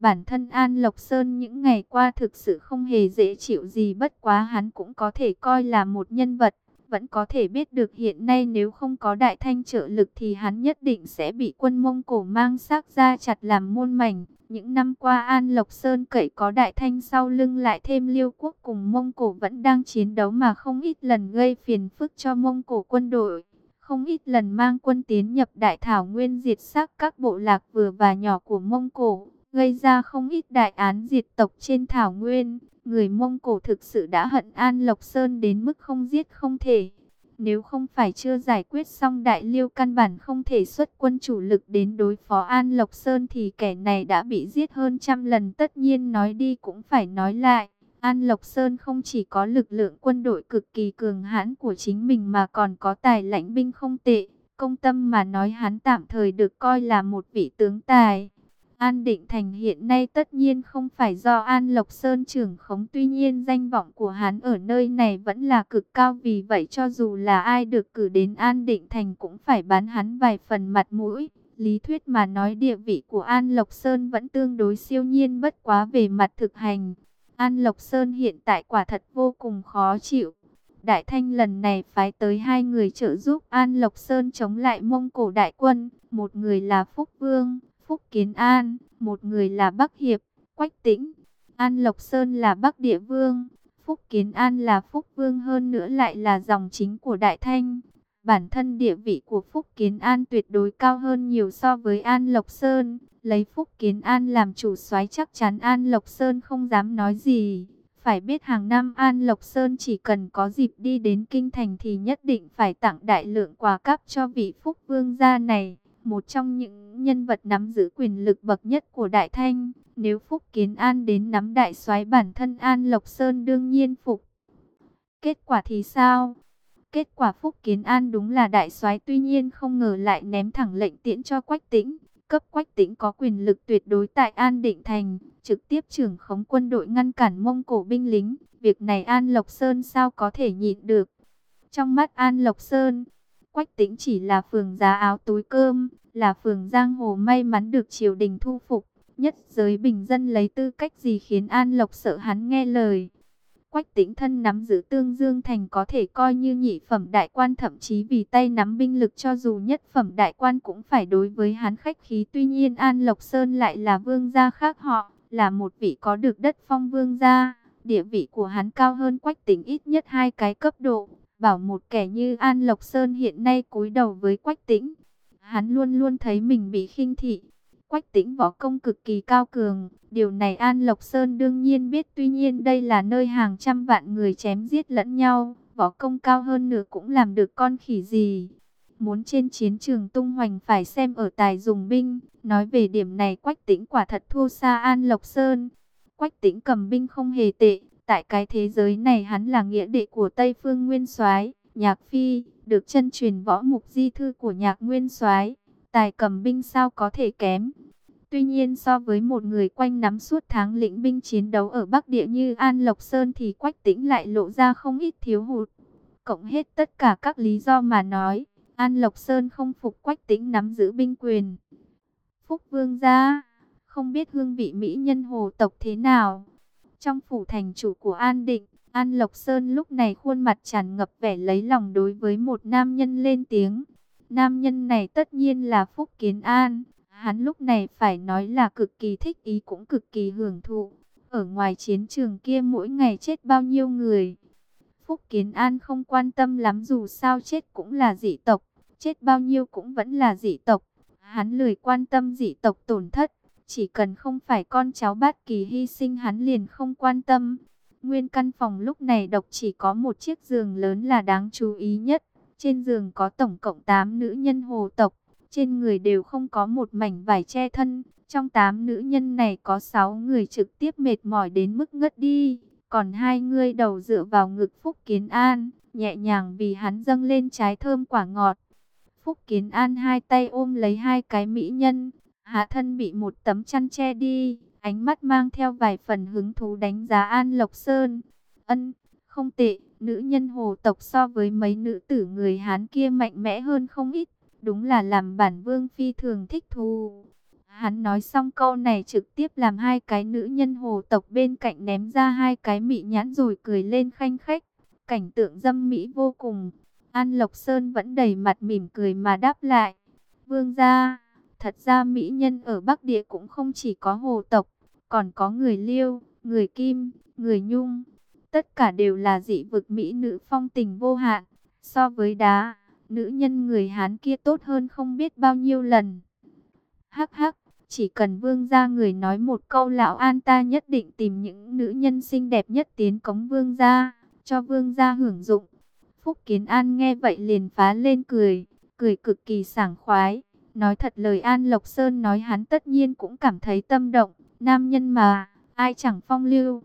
Speaker 1: Bản thân An Lộc Sơn những ngày qua thực sự không hề dễ chịu gì, bất quá hắn cũng có thể coi là một nhân vật. Vẫn có thể biết được hiện nay nếu không có đại thanh trợ lực thì hắn nhất định sẽ bị quân Mông Cổ mang xác ra chặt làm muôn mảnh. Những năm qua An Lộc Sơn cậy có đại thanh sau lưng lại thêm liêu quốc cùng Mông Cổ vẫn đang chiến đấu mà không ít lần gây phiền phức cho Mông Cổ quân đội. Không ít lần mang quân tiến nhập đại thảo nguyên diệt xác các bộ lạc vừa và nhỏ của Mông Cổ, gây ra không ít đại án diệt tộc trên thảo nguyên. Người Mông Cổ thực sự đã hận An Lộc Sơn đến mức không giết không thể. Nếu không phải chưa giải quyết xong đại liêu căn bản không thể xuất quân chủ lực đến đối phó An Lộc Sơn thì kẻ này đã bị giết hơn trăm lần tất nhiên nói đi cũng phải nói lại. An Lộc Sơn không chỉ có lực lượng quân đội cực kỳ cường hãn của chính mình mà còn có tài lãnh binh không tệ. Công tâm mà nói hắn tạm thời được coi là một vị tướng tài. An Định Thành hiện nay tất nhiên không phải do An Lộc Sơn trưởng khống tuy nhiên danh vọng của hắn ở nơi này vẫn là cực cao vì vậy cho dù là ai được cử đến An Định Thành cũng phải bán hắn vài phần mặt mũi. Lý thuyết mà nói địa vị của An Lộc Sơn vẫn tương đối siêu nhiên bất quá về mặt thực hành. An Lộc Sơn hiện tại quả thật vô cùng khó chịu. Đại Thanh lần này phái tới hai người trợ giúp An Lộc Sơn chống lại Mông Cổ Đại Quân. Một người là Phúc Vương, Phúc Kiến An, một người là Bắc Hiệp, Quách Tĩnh, An Lộc Sơn là Bắc Địa Vương, Phúc Kiến An là Phúc Vương hơn nữa lại là dòng chính của Đại Thanh. Bản thân địa vị của Phúc Kiến An tuyệt đối cao hơn nhiều so với An Lộc Sơn. Lấy Phúc Kiến An làm chủ soái chắc chắn An Lộc Sơn không dám nói gì. Phải biết hàng năm An Lộc Sơn chỉ cần có dịp đi đến Kinh Thành thì nhất định phải tặng đại lượng quà cáp cho vị Phúc Vương gia này một trong những nhân vật nắm giữ quyền lực bậc nhất của Đại Thanh. Nếu Phúc Kiến An đến nắm đại soái bản thân An Lộc Sơn đương nhiên phục. Kết quả thì sao? Kết quả Phúc Kiến An đúng là đại soái tuy nhiên không ngờ lại ném thẳng lệnh tiễn cho Quách Tĩnh. Cấp Quách Tĩnh có quyền lực tuyệt đối tại An Định Thành, trực tiếp trưởng khống quân đội ngăn cản Mông Cổ binh lính. Việc này An Lộc Sơn sao có thể nhịn được? Trong mắt An Lộc Sơn, Quách Tĩnh chỉ là phường giá áo túi cơm, là phường giang hồ may mắn được triều đình thu phục. Nhất giới bình dân lấy tư cách gì khiến An Lộc sợ hắn nghe lời. Quách Tĩnh thân nắm giữ tương dương thành có thể coi như nhị phẩm đại quan thậm chí vì tay nắm binh lực cho dù nhất phẩm đại quan cũng phải đối với hắn khách khí. Tuy nhiên An Lộc Sơn lại là vương gia khác họ, là một vị có được đất phong vương gia. Địa vị của hắn cao hơn Quách Tĩnh ít nhất hai cái cấp độ. Bảo một kẻ như An Lộc Sơn hiện nay cúi đầu với Quách Tĩnh, hắn luôn luôn thấy mình bị khinh thị. Quách tĩnh võ công cực kỳ cao cường, điều này An Lộc Sơn đương nhiên biết tuy nhiên đây là nơi hàng trăm vạn người chém giết lẫn nhau, võ công cao hơn nữa cũng làm được con khỉ gì. Muốn trên chiến trường tung hoành phải xem ở tài dùng binh, nói về điểm này Quách tĩnh quả thật thua xa An Lộc Sơn. Quách tĩnh cầm binh không hề tệ, tại cái thế giới này hắn là nghĩa đệ của Tây Phương Nguyên soái Nhạc Phi, được chân truyền võ mục di thư của Nhạc Nguyên soái tài cầm binh sao có thể kém. Tuy nhiên so với một người quanh nắm suốt tháng lĩnh binh chiến đấu ở Bắc Địa như An Lộc Sơn thì Quách Tĩnh lại lộ ra không ít thiếu hụt. Cộng hết tất cả các lý do mà nói, An Lộc Sơn không phục Quách Tĩnh nắm giữ binh quyền. Phúc Vương gia, không biết hương vị mỹ nhân hồ tộc thế nào. Trong phủ thành chủ của An Định, An Lộc Sơn lúc này khuôn mặt tràn ngập vẻ lấy lòng đối với một nam nhân lên tiếng. Nam nhân này tất nhiên là Phúc Kiến An. Hắn lúc này phải nói là cực kỳ thích ý cũng cực kỳ hưởng thụ. Ở ngoài chiến trường kia mỗi ngày chết bao nhiêu người. Phúc Kiến An không quan tâm lắm dù sao chết cũng là dị tộc. Chết bao nhiêu cũng vẫn là dị tộc. Hắn lười quan tâm dị tộc tổn thất. Chỉ cần không phải con cháu bát kỳ hy sinh hắn liền không quan tâm. Nguyên căn phòng lúc này độc chỉ có một chiếc giường lớn là đáng chú ý nhất. Trên giường có tổng cộng 8 nữ nhân hồ tộc, trên người đều không có một mảnh vải che thân. Trong 8 nữ nhân này có 6 người trực tiếp mệt mỏi đến mức ngất đi, còn hai người đầu dựa vào ngực Phúc Kiến An, nhẹ nhàng vì hắn dâng lên trái thơm quả ngọt. Phúc Kiến An hai tay ôm lấy hai cái mỹ nhân, hạ thân bị một tấm chăn che đi, ánh mắt mang theo vài phần hứng thú đánh giá An Lộc Sơn. Ân, không tệ, nữ nhân hồ tộc so với mấy nữ tử người Hán kia mạnh mẽ hơn không ít, đúng là làm bản vương phi thường thích thú. Hắn nói xong câu này trực tiếp làm hai cái nữ nhân hồ tộc bên cạnh ném ra hai cái mị nhãn rồi cười lên khanh khách. Cảnh tượng dâm mỹ vô cùng. An Lộc Sơn vẫn đầy mặt mỉm cười mà đáp lại. Vương gia, thật ra mỹ nhân ở Bắc Địa cũng không chỉ có hồ tộc, còn có người liêu, người kim, người nhung, Tất cả đều là dị vực mỹ nữ phong tình vô hạn. So với đá, nữ nhân người Hán kia tốt hơn không biết bao nhiêu lần. Hắc hắc, chỉ cần vương gia người nói một câu lão an ta nhất định tìm những nữ nhân xinh đẹp nhất tiến cống vương gia, cho vương gia hưởng dụng. Phúc Kiến An nghe vậy liền phá lên cười, cười cực kỳ sảng khoái. Nói thật lời An Lộc Sơn nói hắn tất nhiên cũng cảm thấy tâm động, nam nhân mà, ai chẳng phong lưu.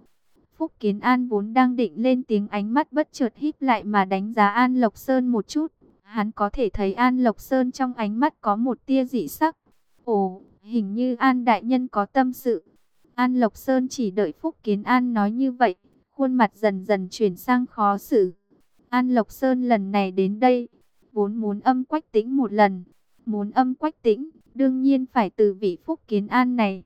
Speaker 1: Phúc Kiến An vốn đang định lên tiếng ánh mắt bất chợt híp lại mà đánh giá An Lộc Sơn một chút. Hắn có thể thấy An Lộc Sơn trong ánh mắt có một tia dị sắc. Ồ, hình như An Đại Nhân có tâm sự. An Lộc Sơn chỉ đợi Phúc Kiến An nói như vậy, khuôn mặt dần dần chuyển sang khó xử. An Lộc Sơn lần này đến đây, vốn muốn âm quách tĩnh một lần. Muốn âm quách tĩnh, đương nhiên phải từ vị Phúc Kiến An này.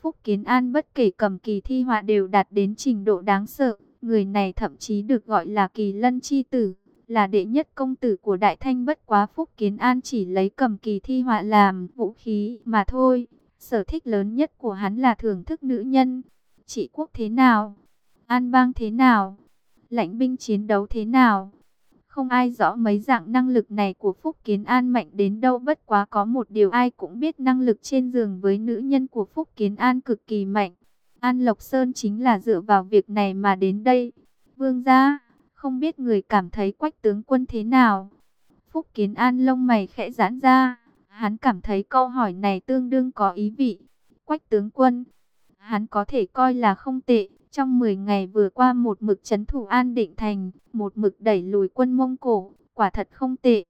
Speaker 1: Phúc Kiến An bất kể cầm kỳ thi họa đều đạt đến trình độ đáng sợ. Người này thậm chí được gọi là kỳ lân chi tử, là đệ nhất công tử của Đại Thanh bất quá Phúc Kiến An chỉ lấy cầm kỳ thi họa làm vũ khí mà thôi. Sở thích lớn nhất của hắn là thưởng thức nữ nhân. chị quốc thế nào? An bang thế nào? Lãnh binh chiến đấu thế nào? Không ai rõ mấy dạng năng lực này của Phúc Kiến An mạnh đến đâu bất quá có một điều ai cũng biết năng lực trên giường với nữ nhân của Phúc Kiến An cực kỳ mạnh. An Lộc Sơn chính là dựa vào việc này mà đến đây. Vương gia, không biết người cảm thấy quách tướng quân thế nào? Phúc Kiến An lông mày khẽ giãn ra. Hắn cảm thấy câu hỏi này tương đương có ý vị. Quách tướng quân, hắn có thể coi là không tệ, trong 10 ngày vừa qua một mực chấn thủ an định thành, một mực đẩy lùi quân Mông Cổ, quả thật không tệ.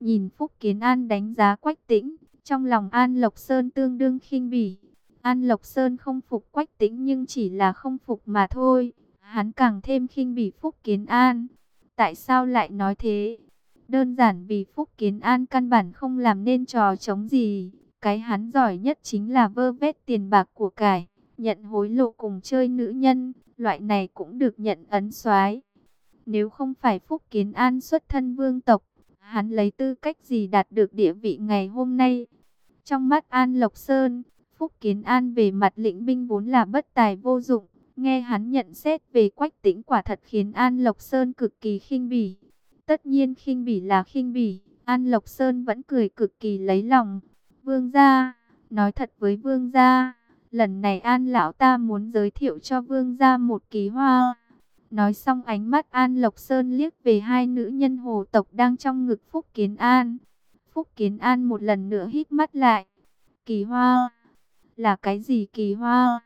Speaker 1: Nhìn Phúc Kiến An đánh giá Quách Tĩnh, trong lòng An Lộc Sơn tương đương khinh bỉ. An Lộc Sơn không phục Quách Tĩnh nhưng chỉ là không phục mà thôi. Hắn càng thêm khinh bỉ Phúc Kiến An. Tại sao lại nói thế? Đơn giản vì Phúc Kiến An căn bản không làm nên trò chống gì. Cái hắn giỏi nhất chính là vơ vét tiền bạc của cải nhận hối lộ cùng chơi nữ nhân, loại này cũng được nhận ấn soái. Nếu không phải Phúc Kiến An xuất thân vương tộc, hắn lấy tư cách gì đạt được địa vị ngày hôm nay? Trong mắt An Lộc Sơn, Phúc Kiến An về mặt lĩnh binh vốn là bất tài vô dụng, nghe hắn nhận xét về quách tĩnh quả thật khiến An Lộc Sơn cực kỳ khinh bỉ. Tất nhiên khinh bỉ là khinh bỉ, An Lộc Sơn vẫn cười cực kỳ lấy lòng. Vương gia, nói thật với vương gia, lần này An lão ta muốn giới thiệu cho vương gia một kỳ hoa. Nói xong ánh mắt An Lộc Sơn liếc về hai nữ nhân hồ tộc đang trong ngực Phúc Kiến An. Phúc Kiến An một lần nữa hít mắt lại. Kỳ hoa? Là cái gì kỳ hoa?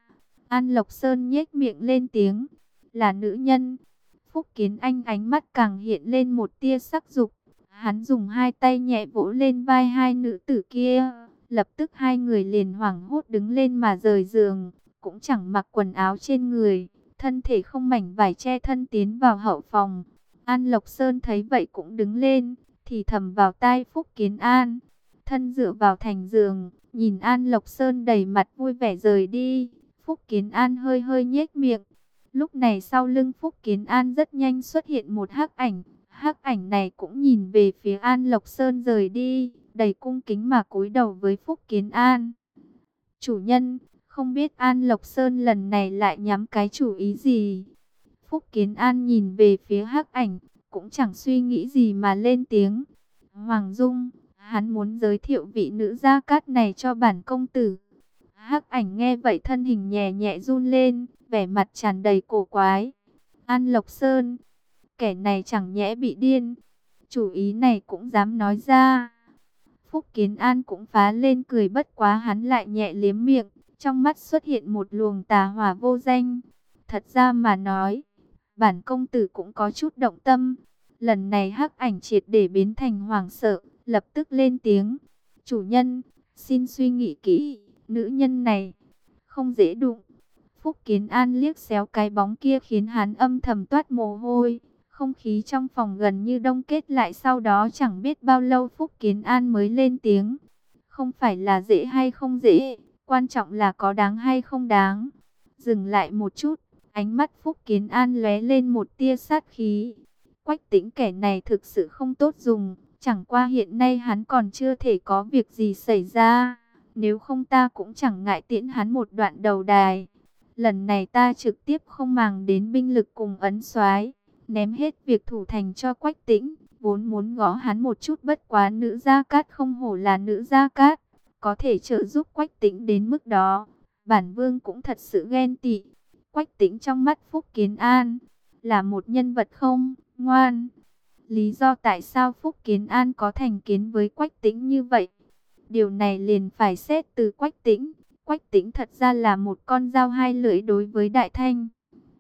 Speaker 1: An Lộc Sơn nhếch miệng lên tiếng. Là nữ nhân. Phúc Kiến Anh ánh mắt càng hiện lên một tia sắc dục. Hắn dùng hai tay nhẹ vỗ lên vai hai nữ tử kia. Lập tức hai người liền hoảng hốt đứng lên mà rời giường. Cũng chẳng mặc quần áo trên người. Thân thể không mảnh vải che thân tiến vào hậu phòng. An Lộc Sơn thấy vậy cũng đứng lên. Thì thầm vào tai Phúc Kiến An. Thân dựa vào thành giường. Nhìn An Lộc Sơn đầy mặt vui vẻ rời đi. Phúc Kiến An hơi hơi nhếch miệng. Lúc này sau lưng Phúc Kiến An rất nhanh xuất hiện một hắc ảnh. Hắc ảnh này cũng nhìn về phía An Lộc Sơn rời đi, đầy cung kính mà cúi đầu với Phúc Kiến An. Chủ nhân, không biết An Lộc Sơn lần này lại nhắm cái chủ ý gì? Phúc Kiến An nhìn về phía hắc ảnh, cũng chẳng suy nghĩ gì mà lên tiếng. Hoàng Dung, hắn muốn giới thiệu vị nữ gia cát này cho bản công tử. Hắc ảnh nghe vậy thân hình nhẹ nhẹ run lên, vẻ mặt tràn đầy cổ quái. An Lộc Sơn, kẻ này chẳng nhẽ bị điên. Chủ ý này cũng dám nói ra. Phúc Kiến An cũng phá lên cười bất quá hắn lại nhẹ liếm miệng. Trong mắt xuất hiện một luồng tà hỏa vô danh. Thật ra mà nói, bản công tử cũng có chút động tâm. Lần này hắc ảnh triệt để biến thành hoàng sợ, lập tức lên tiếng. Chủ nhân, xin suy nghĩ kỹ, nữ nhân này không dễ đụng. Phúc Kiến An liếc xéo cái bóng kia khiến hắn âm thầm toát mồ hôi. Không khí trong phòng gần như đông kết lại sau đó chẳng biết bao lâu Phúc Kiến An mới lên tiếng. Không phải là dễ hay không dễ, quan trọng là có đáng hay không đáng. Dừng lại một chút, ánh mắt Phúc Kiến An lóe lên một tia sát khí. Quách tĩnh kẻ này thực sự không tốt dùng, chẳng qua hiện nay hắn còn chưa thể có việc gì xảy ra. Nếu không ta cũng chẳng ngại tiễn hắn một đoạn đầu đài. Lần này ta trực tiếp không màng đến binh lực cùng ấn soái ném hết việc thủ thành cho quách tĩnh, vốn muốn gõ hắn một chút bất quá nữ gia cát không hổ là nữ gia cát, có thể trợ giúp quách tĩnh đến mức đó. Bản vương cũng thật sự ghen tị, quách tĩnh trong mắt Phúc Kiến An, là một nhân vật không, ngoan. Lý do tại sao Phúc Kiến An có thành kiến với quách tĩnh như vậy? Điều này liền phải xét từ quách tĩnh. Quách tĩnh thật ra là một con dao hai lưỡi đối với Đại Thanh.